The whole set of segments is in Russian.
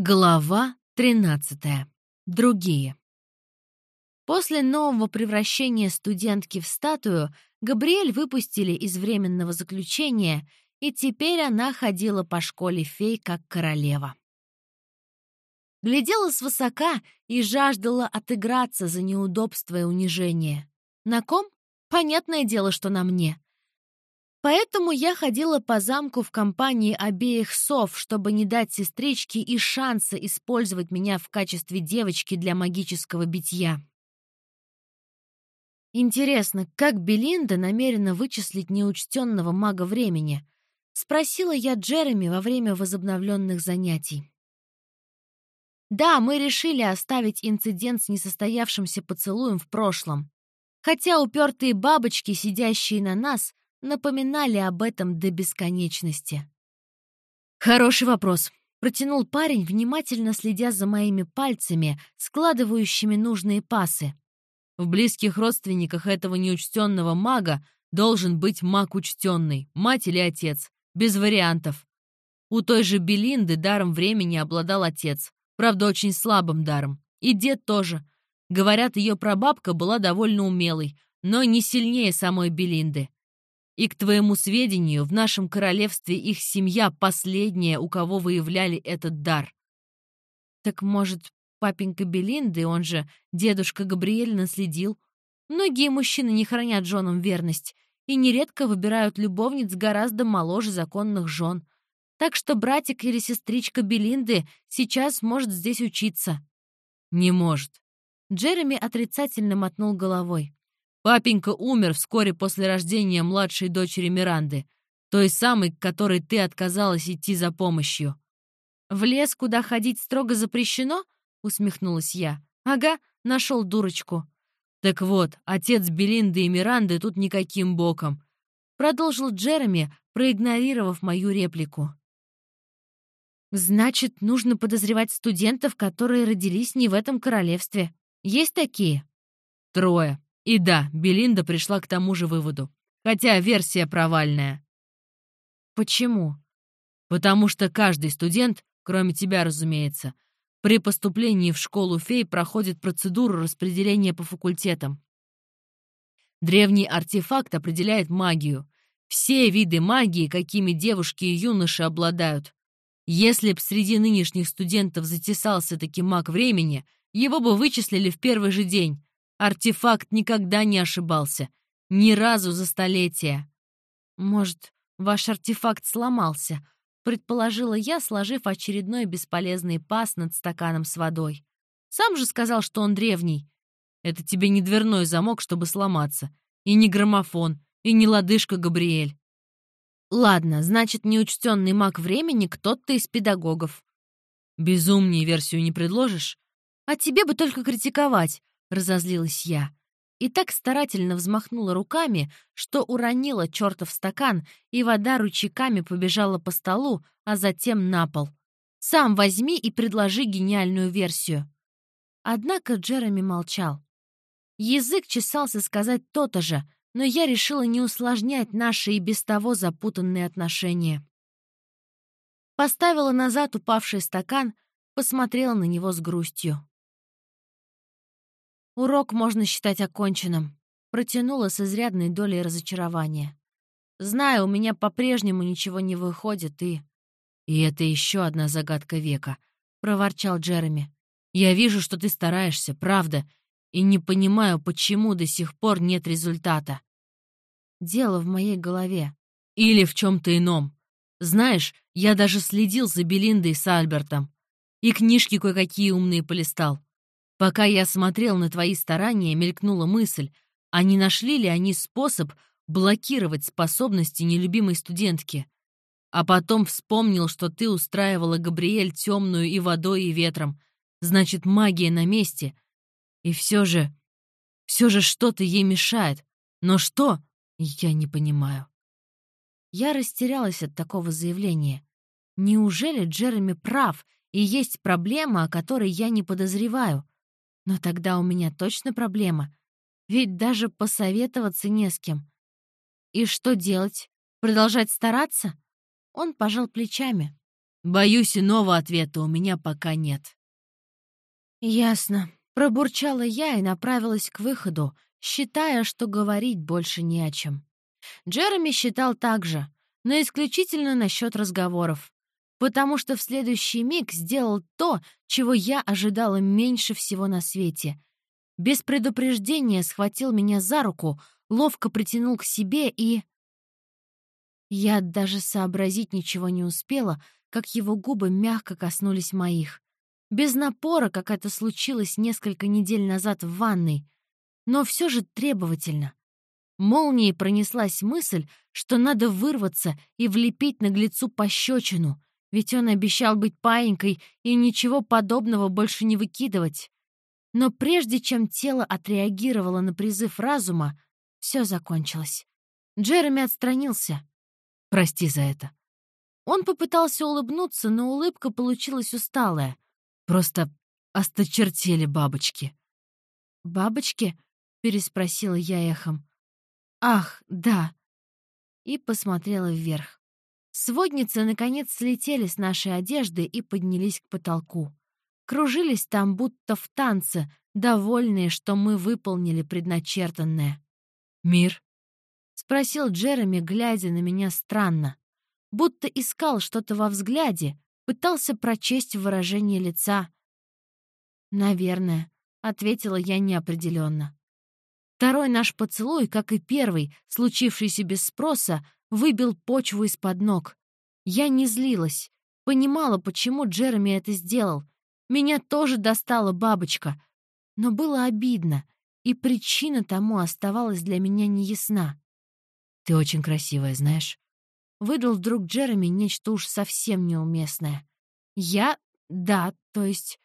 Глава 13. Другие. После нового превращения студентки в статую Габриэль выпустили из временного заключения, и теперь она ходила по школе фей как королева. Глядела свысока и жаждала отыграться за неудобство и унижение. На ком? Понятное дело, что на мне. Поэтому я ходила по замку в компании обеих сов, чтобы не дать сестричке и шанса использовать меня в качестве девочки для магического битья. Интересно, как Белинда намерена вычислить неучтенного мага времени? Спросила я Джереми во время возобновленных занятий. Да, мы решили оставить инцидент с несостоявшимся поцелуем в прошлом. Хотя упертые бабочки, сидящие на нас, напоминали об этом до бесконечности. «Хороший вопрос», — протянул парень, внимательно следя за моими пальцами, складывающими нужные пасы. «В близких родственниках этого неучтенного мага должен быть маг учтенный, мать или отец, без вариантов. У той же Белинды даром времени обладал отец, правда, очень слабым даром, и дед тоже. Говорят, ее прабабка была довольно умелой, но не сильнее самой Белинды. И, к твоему сведению, в нашем королевстве их семья последняя, у кого выявляли этот дар. Так, может, папенька Белинды, он же дедушка Габриэль, наследил? Многие мужчины не хранят женам верность и нередко выбирают любовниц гораздо моложе законных жен. Так что братик или сестричка Белинды сейчас может здесь учиться. Не может. Джереми отрицательно мотнул головой. Папенька умер вскоре после рождения младшей дочери Миранды, той самой, к которой ты отказалась идти за помощью. «В лес, куда ходить строго запрещено?» — усмехнулась я. «Ага, нашел дурочку». «Так вот, отец Белинды и Миранды тут никаким боком», — продолжил Джереми, проигнорировав мою реплику. «Значит, нужно подозревать студентов, которые родились не в этом королевстве. Есть такие?» «Трое», и да, Белинда пришла к тому же выводу. Хотя версия провальная. Почему? Потому что каждый студент, кроме тебя, разумеется, при поступлении в школу фей проходит процедуру распределения по факультетам. Древний артефакт определяет магию. Все виды магии, какими девушки и юноши обладают. Если б среди нынешних студентов затесался таки маг времени, его бы вычислили в первый же день, Артефакт никогда не ошибался. Ни разу за столетия. Может, ваш артефакт сломался, предположила я, сложив очередной бесполезный пас над стаканом с водой. Сам же сказал, что он древний. Это тебе не дверной замок, чтобы сломаться. И не граммофон, и не лодыжка Габриэль. Ладно, значит, неучтенный маг времени кто-то из педагогов. Безумнее версию не предложишь? А тебе бы только критиковать. — разозлилась я. И так старательно взмахнула руками, что уронила чертов стакан, и вода ручейками побежала по столу, а затем на пол. «Сам возьми и предложи гениальную версию». Однако Джереми молчал. Язык чесался сказать то-то же, но я решила не усложнять наши и без того запутанные отношения. Поставила назад упавший стакан, посмотрела на него с грустью. Урок можно считать оконченным. Протянула с изрядной долей разочарования. Знаю, у меня по-прежнему ничего не выходит, и... И это еще одна загадка века, — проворчал Джереми. Я вижу, что ты стараешься, правда, и не понимаю, почему до сих пор нет результата. Дело в моей голове. Или в чем-то ином. Знаешь, я даже следил за Белиндой с Альбертом. И книжки кое-какие умные полистал. Пока я смотрел на твои старания, мелькнула мысль, а не нашли ли они способ блокировать способности нелюбимой студентки? А потом вспомнил, что ты устраивала Габриэль темную и водой, и ветром. Значит, магия на месте. И все же... Все же что-то ей мешает. Но что? Я не понимаю. Я растерялась от такого заявления. Неужели Джереми прав, и есть проблема, о которой я не подозреваю? Но тогда у меня точно проблема. Ведь даже посоветоваться не с кем. И что делать? Продолжать стараться? Он пожал плечами. Боюсь, иного ответа у меня пока нет». «Ясно», — пробурчала я и направилась к выходу, считая, что говорить больше не о чем. Джереми считал так же, но исключительно насчет разговоров, потому что в следующий миг сделал то, чего я ожидала меньше всего на свете. Без предупреждения схватил меня за руку, ловко притянул к себе и... Я даже сообразить ничего не успела, как его губы мягко коснулись моих. Без напора, как это случилось несколько недель назад в ванной, но все же требовательно. Молнией пронеслась мысль, что надо вырваться и влепить наглецу пощечину, ведь он обещал быть паинькой и ничего подобного больше не выкидывать. Но прежде чем тело отреагировало на призыв разума, все закончилось. Джереми отстранился. «Прости за это». Он попытался улыбнуться, но улыбка получилась усталая. «Просто осточертели бабочки». «Бабочки?» — переспросила я эхом. «Ах, да!» И посмотрела вверх. Сводницы, наконец, слетели с нашей одежды и поднялись к потолку. Кружились там, будто в танце, довольные, что мы выполнили предначертанное. «Мир?» — спросил Джереми, глядя на меня странно. Будто искал что-то во взгляде, пытался прочесть выражение лица. «Наверное», — ответила я неопределенно. Второй наш поцелуй, как и первый, случившийся без спроса, выбил почву из-под ног. Я не злилась. Понимала, почему Джереми это сделал. Меня тоже достала бабочка. Но было обидно, и причина тому оставалась для меня неясна. «Ты очень красивая, знаешь?» Выдал вдруг Джереми нечто уж совсем неуместное. «Я? Да, то есть...»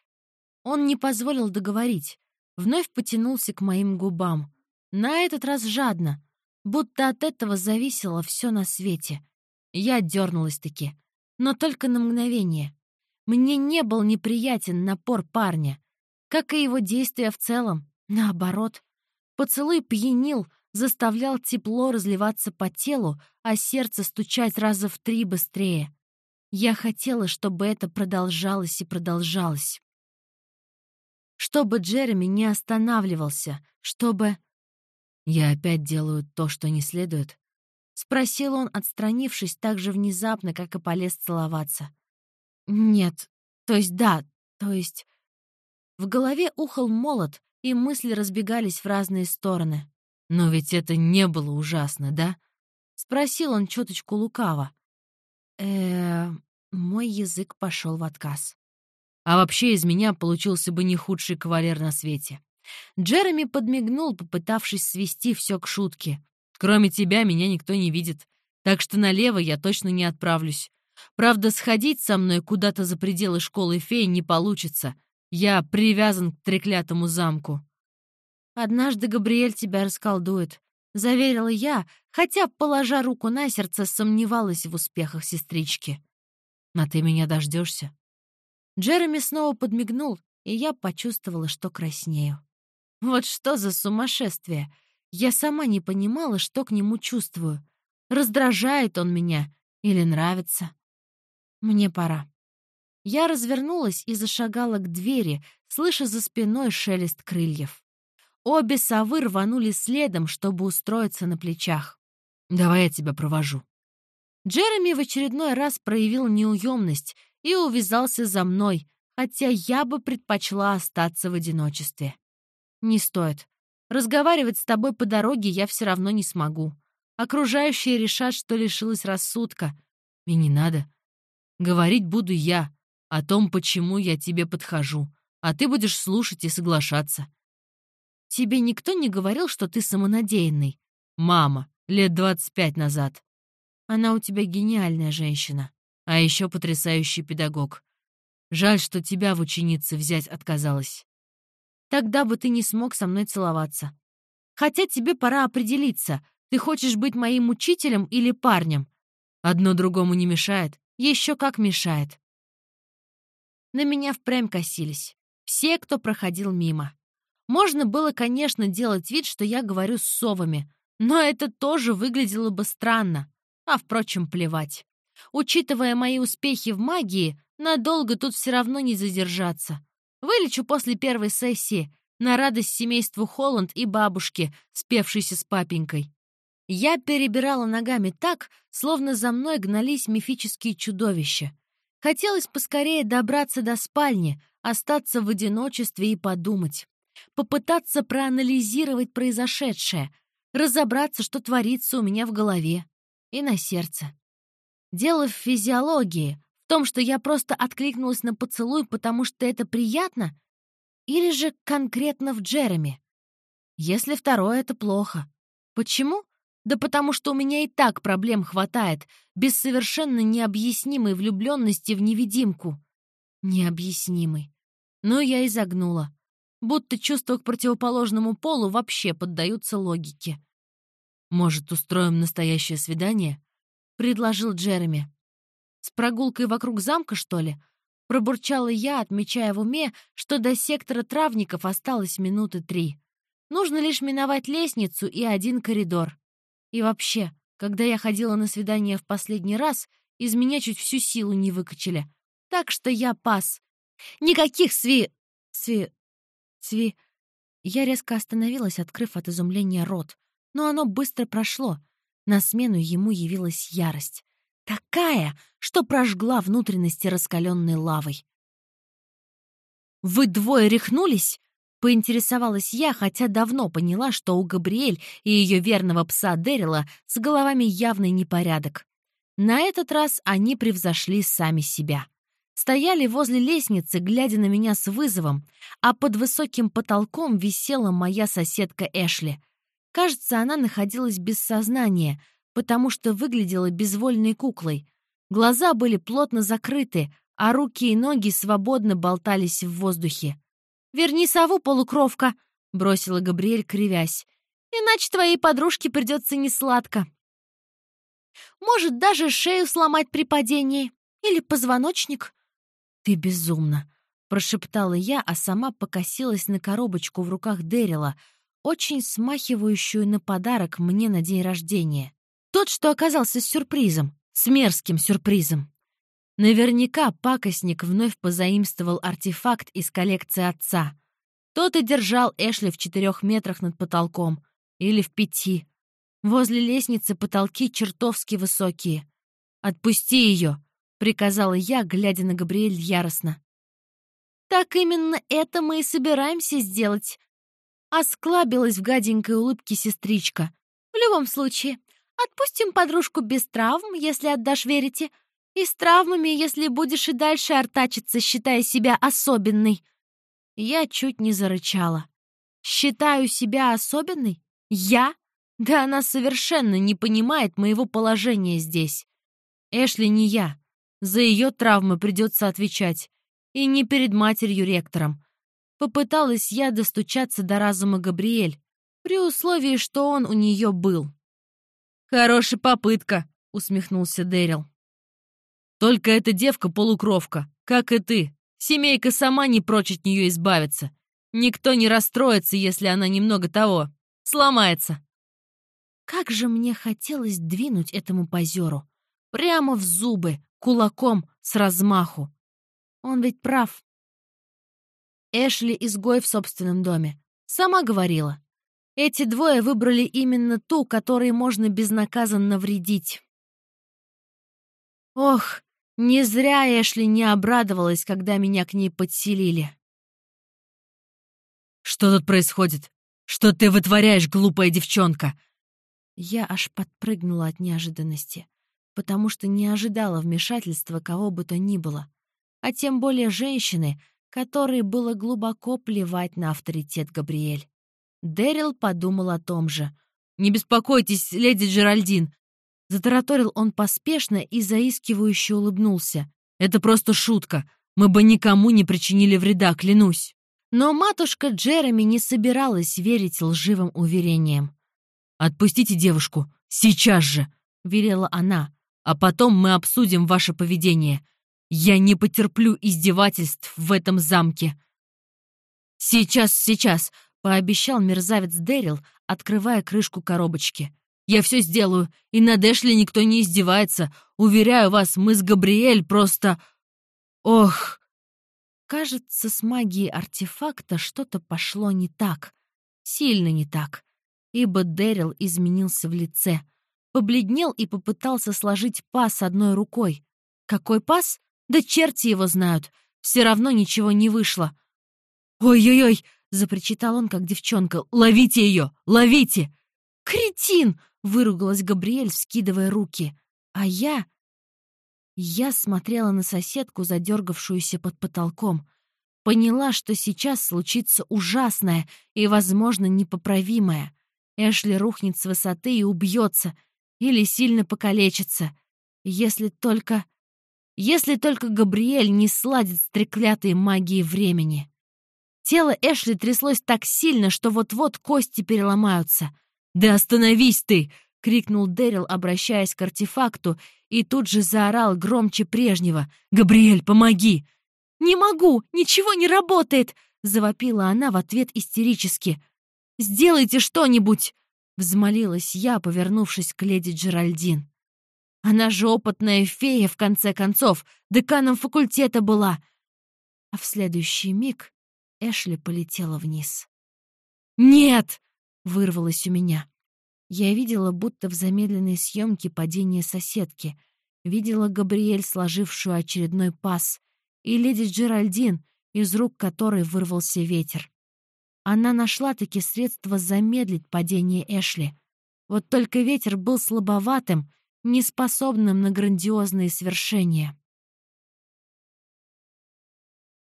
Он не позволил договорить. Вновь потянулся к моим губам. На этот раз жадно, будто от этого зависело все на свете. Я дернулась-таки, но только на мгновение. Мне не был неприятен напор парня, как и его действия в целом. Наоборот, поцелуй пьянил, заставлял тепло разливаться по телу, а сердце стучать раза в три быстрее. Я хотела, чтобы это продолжалось и продолжалось. Чтобы Джереми не останавливался, чтобы... «Я опять делаю то, что не следует?» — спросил он, отстранившись так же внезапно, как и полез целоваться. «Нет, то есть да, то есть...» В голове ухал молот, и мысли разбегались в разные стороны. «Но ведь это не было ужасно, да?» — спросил он чуточку лукаво. э Мой язык пошел в отказ. «А вообще из меня получился бы не худший кавалер на свете. Джереми подмигнул, попытавшись свести все к шутке. «Кроме тебя меня никто не видит, так что налево я точно не отправлюсь. Правда, сходить со мной куда-то за пределы школы фей не получится. Я привязан к треклятому замку». «Однажды Габриэль тебя расколдует», — заверила я, хотя, положа руку на сердце, сомневалась в успехах сестрички. «А ты меня дождешься?» Джереми снова подмигнул, и я почувствовала, что краснею. Вот что за сумасшествие! Я сама не понимала, что к нему чувствую. Раздражает он меня или нравится? Мне пора. Я развернулась и зашагала к двери, слыша за спиной шелест крыльев. Обе совы рванули следом, чтобы устроиться на плечах. «Давай я тебя провожу». Джереми в очередной раз проявил неуемность и увязался за мной, хотя я бы предпочла остаться в одиночестве. «Не стоит. Разговаривать с тобой по дороге я все равно не смогу. Окружающие решат, что лишилась рассудка. И не надо. Говорить буду я о том, почему я тебе подхожу, а ты будешь слушать и соглашаться. Тебе никто не говорил, что ты самонадеянный? Мама, лет двадцать пять назад. Она у тебя гениальная женщина. А еще потрясающий педагог. Жаль, что тебя в ученицы взять отказалась. Тогда бы ты не смог со мной целоваться. Хотя тебе пора определиться, ты хочешь быть моим учителем или парнем. Одно другому не мешает. Еще как мешает. На меня впрямь косились. Все, кто проходил мимо. Можно было, конечно, делать вид, что я говорю с совами, но это тоже выглядело бы странно. А, впрочем, плевать. Учитывая мои успехи в магии, надолго тут все равно не задержаться. Вылечу после первой сессии, на радость семейству Холланд и бабушке, спевшейся с папенькой. Я перебирала ногами так, словно за мной гнались мифические чудовища. Хотелось поскорее добраться до спальни, остаться в одиночестве и подумать. Попытаться проанализировать произошедшее, разобраться, что творится у меня в голове и на сердце. Дело в физиологии, том, что я просто откликнулась на поцелуй, потому что это приятно, или же конкретно в Джереми. Если второе, это плохо. Почему? Да потому что у меня и так проблем хватает, без совершенно необъяснимой влюбленности в невидимку. Необъяснимой. Но я и загнула. Будто чувства к противоположному полу вообще поддаются логике. «Может, устроим настоящее свидание?» — предложил Джереми. «С прогулкой вокруг замка, что ли?» Пробурчала я, отмечая в уме, что до сектора травников осталось минуты три. Нужно лишь миновать лестницу и один коридор. И вообще, когда я ходила на свидание в последний раз, из меня чуть всю силу не выкачали. Так что я пас. Никаких сви... сви... сви... Я резко остановилась, открыв от изумления рот. Но оно быстро прошло. На смену ему явилась ярость. Такая, что прожгла внутренности раскаленной лавой. «Вы двое рехнулись?» Поинтересовалась я, хотя давно поняла, что у Габриэль и ее верного пса Дэрила с головами явный непорядок. На этот раз они превзошли сами себя. Стояли возле лестницы, глядя на меня с вызовом, а под высоким потолком висела моя соседка Эшли. Кажется, она находилась без сознания, потому что выглядела безвольной куклой. Глаза были плотно закрыты, а руки и ноги свободно болтались в воздухе. «Верни сову, полукровка!» — бросила Габриэль, кривясь. «Иначе твоей подружке придется несладко. Может, даже шею сломать при падении. Или позвоночник». «Ты безумна!» — прошептала я, а сама покосилась на коробочку в руках Дэрила, очень смахивающую на подарок мне на день рождения. Тот, что оказался сюрпризом, с мерзким сюрпризом. Наверняка пакостник вновь позаимствовал артефакт из коллекции отца. Тот и держал Эшли в четырех метрах над потолком. Или в пяти. Возле лестницы потолки чертовски высокие. «Отпусти ее!» — приказала я, глядя на Габриэль яростно. «Так именно это мы и собираемся сделать», — осклабилась в гаденькой улыбке сестричка. «В любом случае, отпустим подружку без травм, если отдашь верите, и с травмами, если будешь и дальше артачиться, считая себя особенной. Я чуть не зарычала. Считаю себя особенной? Я? Да она совершенно не понимает моего положения здесь. Эшли не я. За ее травмы придется отвечать. И не перед матерью-ректором. Попыталась я достучаться до разума Габриэль, при условии, что он у нее был. «Хорошая попытка», — усмехнулся Дэрил. Только эта девка полукровка, как и ты. Семейка сама не прочь от нее избавиться. Никто не расстроится, если она немного того. Сломается. Как же мне хотелось двинуть этому позеру. Прямо в зубы, кулаком, с размаху. Он ведь прав. Эшли изгой в собственном доме. Сама говорила. Эти двое выбрали именно ту, которой можно безнаказанно вредить. Ох, не зря Эшли не обрадовалась, когда меня к ней подселили. «Что тут происходит? Что ты вытворяешь, глупая девчонка?» Я аж подпрыгнула от неожиданности, потому что не ожидала вмешательства кого бы то ни было, а тем более женщины, которой было глубоко плевать на авторитет Габриэль. Дэрил подумал о том же. «Не беспокойтесь, леди Джеральдин, Затараторил он поспешно и заискивающе улыбнулся. «Это просто шутка. Мы бы никому не причинили вреда, клянусь». Но матушка Джереми не собиралась верить лживым уверениям. «Отпустите девушку. Сейчас же!» — велела она. «А потом мы обсудим ваше поведение. Я не потерплю издевательств в этом замке». «Сейчас, сейчас!» — пообещал мерзавец Дэрил, открывая крышку коробочки. Я все сделаю, и над Эшли никто не издевается. Уверяю вас, мы с Габриэль просто... Ох!» Кажется, с магией артефакта что-то пошло не так. Сильно не так. Ибо Дэрил изменился в лице. Побледнел и попытался сложить пас одной рукой. Какой пас? Да черти его знают. Все равно ничего не вышло. «Ой-ой-ой!» — запричитал он, как девчонка. «Ловите ее! Ловите!» «Кретин!» — выругалась Габриэль, вскидывая руки. А я... Я смотрела на соседку, задергавшуюся под потолком. Поняла, что сейчас случится ужасное и, возможно, непоправимое. Эшли рухнет с высоты и убьется. Или сильно покалечится. Если только... Если только Габриэль не сладит с треклятой магией времени. Тело Эшли тряслось так сильно, что вот-вот кости переломаются. «Да остановись ты!» — крикнул Дэрил, обращаясь к артефакту, и тут же заорал громче прежнего. «Габриэль, помоги!» «Не могу! Ничего не работает!» — завопила она в ответ истерически. «Сделайте что-нибудь!» — взмолилась я, повернувшись к леди Джеральдин. Она же опытная фея, в конце концов, деканом факультета была. А в следующий миг Эшли полетела вниз. «Нет!» — вырвалось у меня. Я видела, будто в замедленной съемке падение соседки. Видела Габриэль, сложившую очередной пас, и леди Джеральдин, из рук которой вырвался ветер. Она нашла-таки средство замедлить падение Эшли. Вот только ветер был слабоватым, неспособным на грандиозные свершения.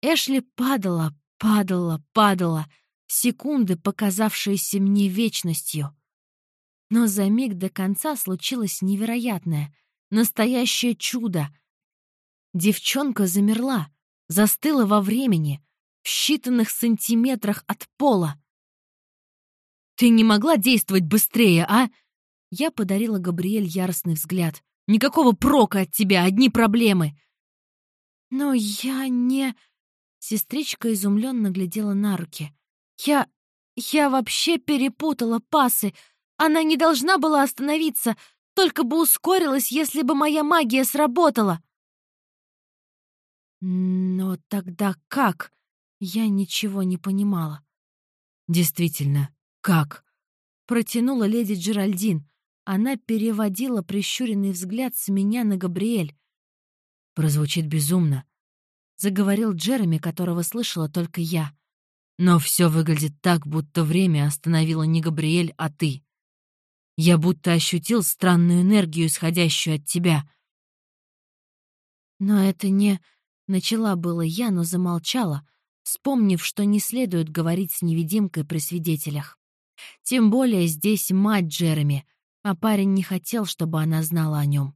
Эшли падала, падала, падала, секунды, показавшиеся мне вечностью. Но за миг до конца случилось невероятное, настоящее чудо. Девчонка замерла, застыла во времени, в считанных сантиметрах от пола. «Ты не могла действовать быстрее, а?» Я подарила Габриэль яростный взгляд. «Никакого прока от тебя, одни проблемы!» «Но я не...» Сестричка изумленно глядела на руки. «Я... я вообще перепутала пасы. Она не должна была остановиться, только бы ускорилась, если бы моя магия сработала». «Но тогда как?» Я ничего не понимала. «Действительно, как?» Протянула леди Джеральдин. Она переводила прищуренный взгляд с меня на Габриэль. «Прозвучит безумно», — заговорил Джереми, которого слышала только я. «Но все выглядит так, будто время остановило не Габриэль, а ты. Я будто ощутил странную энергию, исходящую от тебя». «Но это не...» — начала было я, но замолчала, вспомнив, что не следует говорить с невидимкой при свидетелях. Тем более здесь мать Джереми, а парень не хотел, чтобы она знала о нем.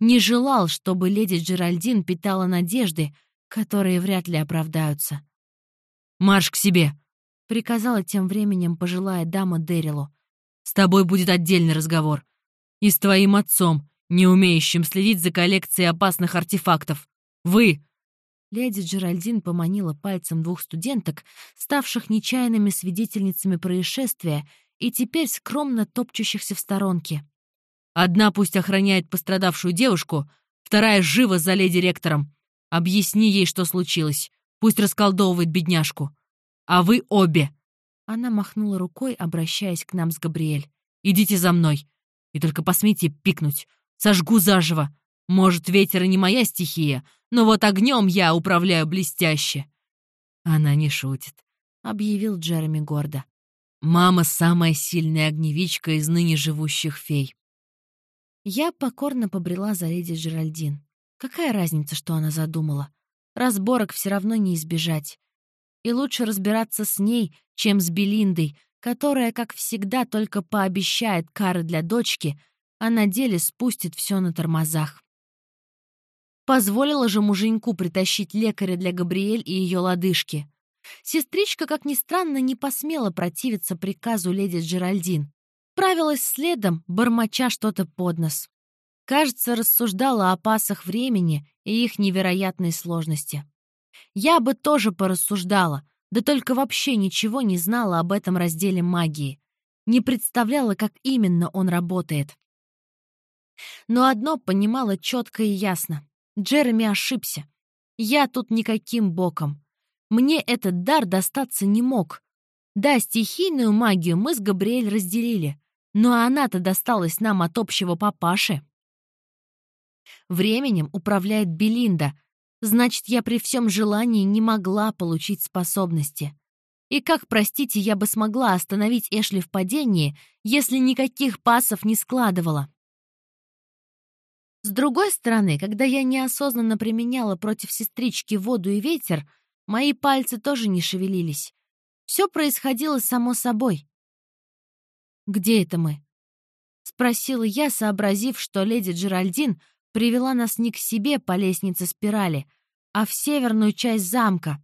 Не желал, чтобы леди Джеральдин питала надежды, которые вряд ли оправдаются. «Марш к себе!» — приказала тем временем пожилая дама Дэрилу. «С тобой будет отдельный разговор. И с твоим отцом, не умеющим следить за коллекцией опасных артефактов. Вы!» Леди Джеральдин поманила пальцем двух студенток, ставших нечаянными свидетельницами происшествия и теперь скромно топчущихся в сторонке. «Одна пусть охраняет пострадавшую девушку, вторая живо за леди ректором. Объясни ей, что случилось. Пусть расколдовывает бедняжку. А вы обе!» Она махнула рукой, обращаясь к нам с Габриэль. «Идите за мной. И только посмейте пикнуть. Сожгу заживо. Может, ветер и не моя стихия, но вот огнем я управляю блестяще». «Она не шутит», — объявил Джереми гордо. Мама — самая сильная огневичка из ныне живущих фей. Я покорно побрела за леди Джеральдин. Какая разница, что она задумала? Разборок все равно не избежать. И лучше разбираться с ней, чем с Белиндой, которая, как всегда, только пообещает кары для дочки, а на деле спустит все на тормозах. Позволила же муженьку притащить лекаря для Габриэль и ее лодыжки. Сестричка, как ни странно, не посмела противиться приказу леди Джеральдин. Правилась следом, бормоча что-то под нос. Кажется, рассуждала о пасах времени и их невероятной сложности. Я бы тоже порассуждала, да только вообще ничего не знала об этом разделе магии. не представляла, как именно он работает. Но одно понимала четко и ясно. Джереми ошибся. Я тут никаким боком. Мне этот дар достаться не мог. Да, стихийную магию мы с Габриэль разделили, но она-то досталась нам от общего папаши. Временем управляет Белинда, значит, я при всем желании не могла получить способности. И как, простите, я бы смогла остановить Эшли в падении, если никаких пасов не складывала? С другой стороны, когда я неосознанно применяла против сестрички воду и ветер, мои пальцы тоже не шевелились. Все происходило само собой. «Где это мы?» — спросила я, сообразив, что леди Джеральдин привела нас не к себе по лестнице спирали, а в северную часть замка,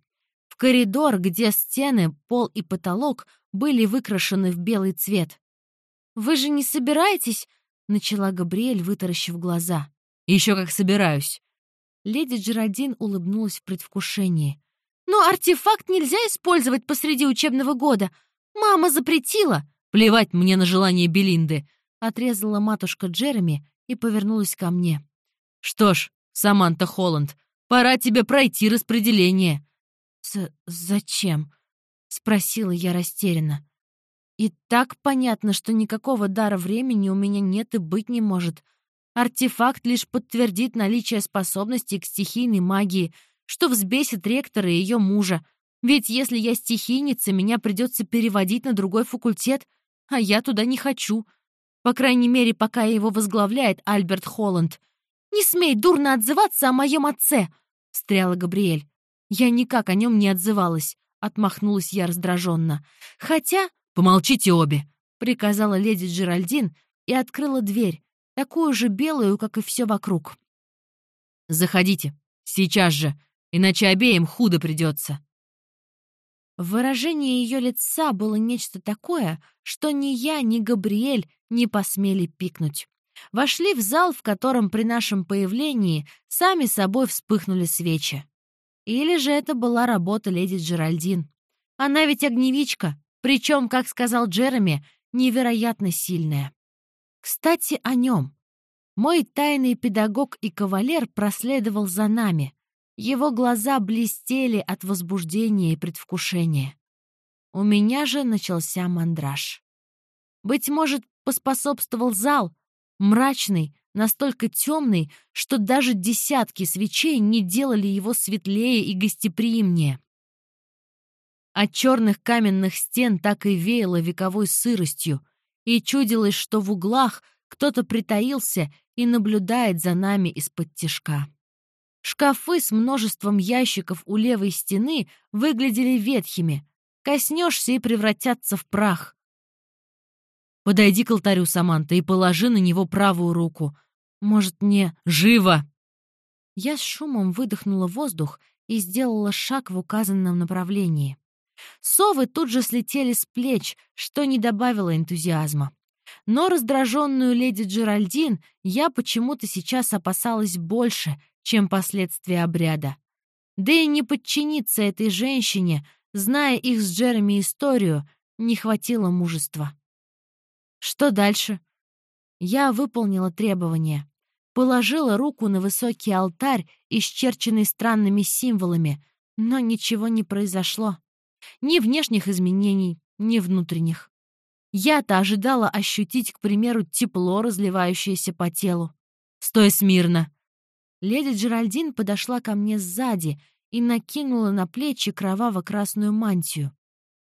в коридор, где стены, пол и потолок были выкрашены в белый цвет. «Вы же не собираетесь?» начала Габриэль, вытаращив глаза. «Еще как собираюсь!» Леди Джеральдин улыбнулась в предвкушении. «Но артефакт нельзя использовать посреди учебного года. Мама запретила!» «Плевать мне на желание Белинды!» Отрезала матушка Джереми и повернулась ко мне. «Что ж, Саманта Холланд, пора тебе пройти распределение». З «Зачем?» — спросила я растерянно. И так понятно, что никакого дара времени у меня нет и быть не может. Артефакт лишь подтвердит наличие способностей к стихийной магии, что взбесит ректора и ее мужа. Ведь если я стихийница, меня придется переводить на другой факультет, а я туда не хочу. По крайней мере, пока его возглавляет Альберт Холланд. «Не смей дурно отзываться о моем отце!» — встряла Габриэль. Я никак о нем не отзывалась, — отмахнулась я раздраженно. Хотя «Помолчите обе!» — приказала леди Джеральдин и открыла дверь, такую же белую, как и все вокруг. «Заходите, сейчас же, иначе обеим худо придется». В выражении ее лица было нечто такое, что ни я, ни Габриэль не посмели пикнуть. Вошли в зал, в котором при нашем появлении сами собой вспыхнули свечи. Или же это была работа леди Джеральдин. Она ведь огневичка, причем, как сказал Джереми, невероятно сильная. Кстати, о нем. Мой тайный педагог и кавалер проследовал за нами. Его глаза блестели от возбуждения и предвкушения. У меня же начался мандраж. Быть может, поспособствовал зал, мрачный, настолько темный, что даже десятки свечей не делали его светлее и гостеприимнее. От черных каменных стен так и веяло вековой сыростью, и чудилось, что в углах кто-то притаился и наблюдает за нами из-под тишка. Шкафы с множеством ящиков у левой стены выглядели ветхими. Коснешься и превратятся в прах. «Подойди к алтарю, Саманта, и положи на него правую руку. Может, не живо!» Я с шумом выдохнула воздух и сделала шаг в указанном направлении. Совы тут же слетели с плеч, что не добавило энтузиазма. Но раздраженную леди Джеральдин я почему-то сейчас опасалась больше, чем последствия обряда. Да и не подчиниться этой женщине, зная их с Джереми историю, не хватило мужества. Что дальше? Я выполнила требования. Положила руку на высокий алтарь, исчерченный странными символами, но ничего не произошло. Ни внешних изменений, ни внутренних. Я-то ожидала ощутить, к примеру, тепло, разливающееся по телу. «Стой смирно!» Леди Джеральдин подошла ко мне сзади и накинула на плечи кроваво-красную мантию.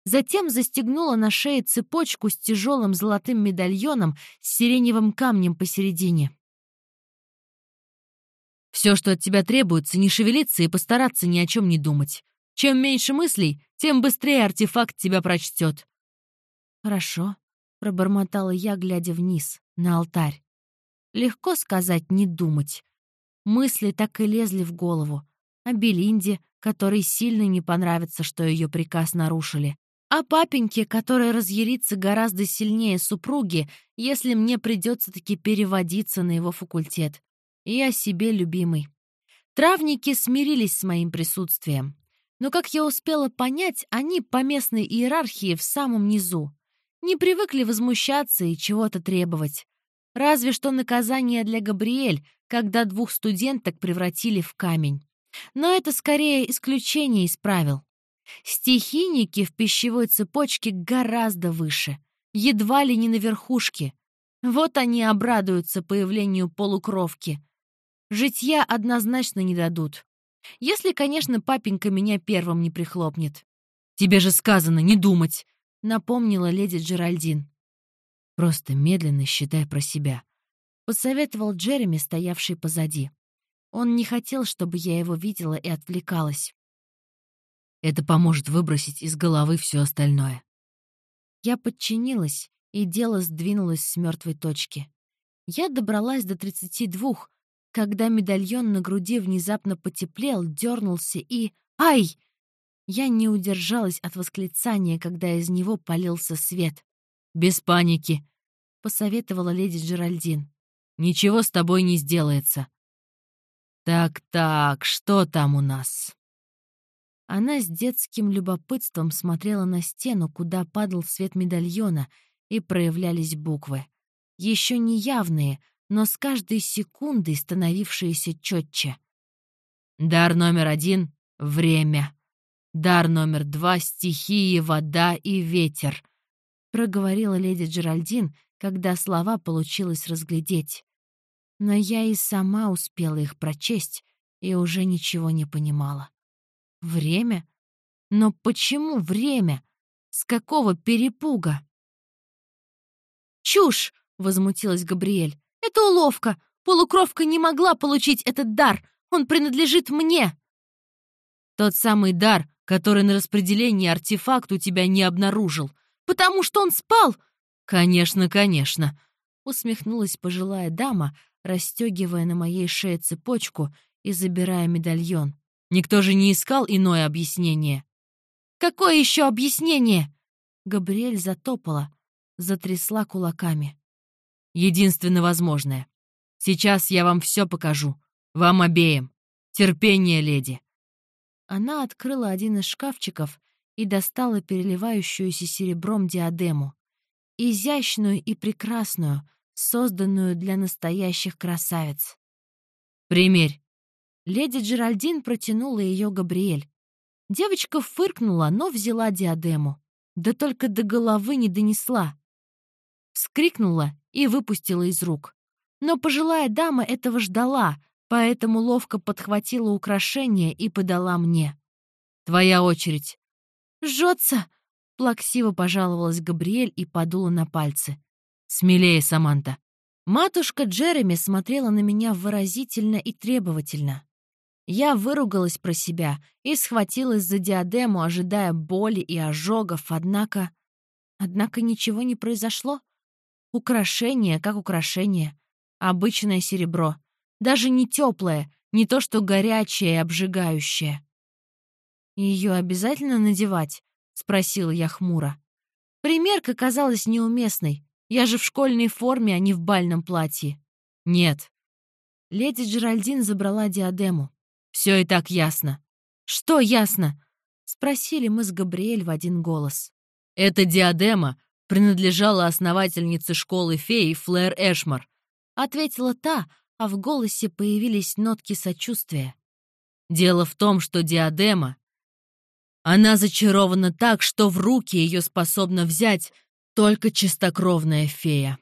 Затем застегнула на шее цепочку с тяжелым золотым медальоном с сиреневым камнем посередине. «Все, что от тебя требуется, не шевелиться и постараться ни о чем не думать. Чем меньше мыслей, тем быстрее артефакт тебя прочтет. «Хорошо», — пробормотала я, глядя вниз, на алтарь. Легко сказать «не думать». Мысли так и лезли в голову. О Белинде, которой сильно не понравится, что ее приказ нарушили. О папеньке, который разъярится гораздо сильнее супруги, если мне придется таки переводиться на его факультет. И о себе любимой. Травники смирились с моим присутствием. Но, как я успела понять, они по местной иерархии в самом низу. Не привыкли возмущаться и чего-то требовать. Разве что наказание для Габриэль, когда двух студенток превратили в камень. Но это скорее исключение из правил. Стихийники в пищевой цепочке гораздо выше, едва ли не на верхушке. Вот они обрадуются появлению полукровки. Житья однозначно не дадут. Если, конечно, папенька меня первым не прихлопнет. «Тебе же сказано не думать!» — напомнила леди Джеральдин. «Просто медленно считай про себя», — посоветовал Джереми, стоявший позади. Он не хотел, чтобы я его видела и отвлекалась. Это поможет выбросить из головы все остальное. Я подчинилась, и дело сдвинулось с мертвой точки. Я добралась до 32, когда медальон на груди внезапно потеплел, дернулся и... Ай! Я не удержалась от восклицания, когда из него полился свет. «Без паники», — посоветовала леди Джеральдин. «Ничего с тобой не сделается». «Так-так, что там у нас?» Она с детским любопытством смотрела на стену, куда падал свет медальона, и проявлялись буквы. Еще не явные, но с каждой секундой становившиеся четче. Дар номер один — время. Дар номер два — стихии, вода и ветер, — проговорила леди Джеральдин, когда слова получилось разглядеть. Но я и сама успела их прочесть и уже ничего не понимала. Время? Но почему время? С какого перепуга? «Чушь!» — возмутилась Габриэль. «Это уловка! Полукровка не могла получить этот дар! Он принадлежит мне!» «Тот самый дар, который на распределении артефакт у тебя не обнаружил. Потому что он спал!» «Конечно, конечно!» — усмехнулась пожилая дама, расстегивая на моей шее цепочку и забирая медальон. Никто же не искал иное объяснение. «Какое еще объяснение?» Габриэль затопала, затрясла кулаками. «Единственно возможное. Сейчас я вам все покажу. Вам обеим. Терпение, леди». Она открыла один из шкафчиков и достала переливающуюся серебром диадему. Изящную и прекрасную, созданную для настоящих красавиц. «Примерь», Леди Джеральдин протянула ее Габриэль. Девочка фыркнула, но взяла диадему. Да только до головы не донесла. Вскрикнула и выпустила из рук. Но пожилая дама этого ждала, поэтому ловко подхватила украшение и подала мне. «Твоя очередь». «Жжется!» — плаксиво пожаловалась Габриэль и подула на пальцы. «Смелее, Саманта». Матушка Джереми смотрела на меня выразительно и требовательно. Я выругалась про себя и схватилась за диадему, ожидая боли и ожогов, однако... Однако ничего не произошло. Украшение как украшение. Обычное серебро. Даже не теплое, не то что горячее и обжигающее. «Ее обязательно надевать?» — спросила я хмуро. Примерка казалась неуместной. Я же в школьной форме, а не в бальном платье. «Нет». Леди Джеральдин забрала диадему. Все и так ясно». «Что ясно?» — спросили мы с Габриэль в один голос. «Эта диадема принадлежала основательнице школы феи Флэр Эшмар», — ответила та, а в голосе появились нотки сочувствия. «Дело в том, что диадема... Она зачарована так, что в руки ее способна взять только чистокровная фея».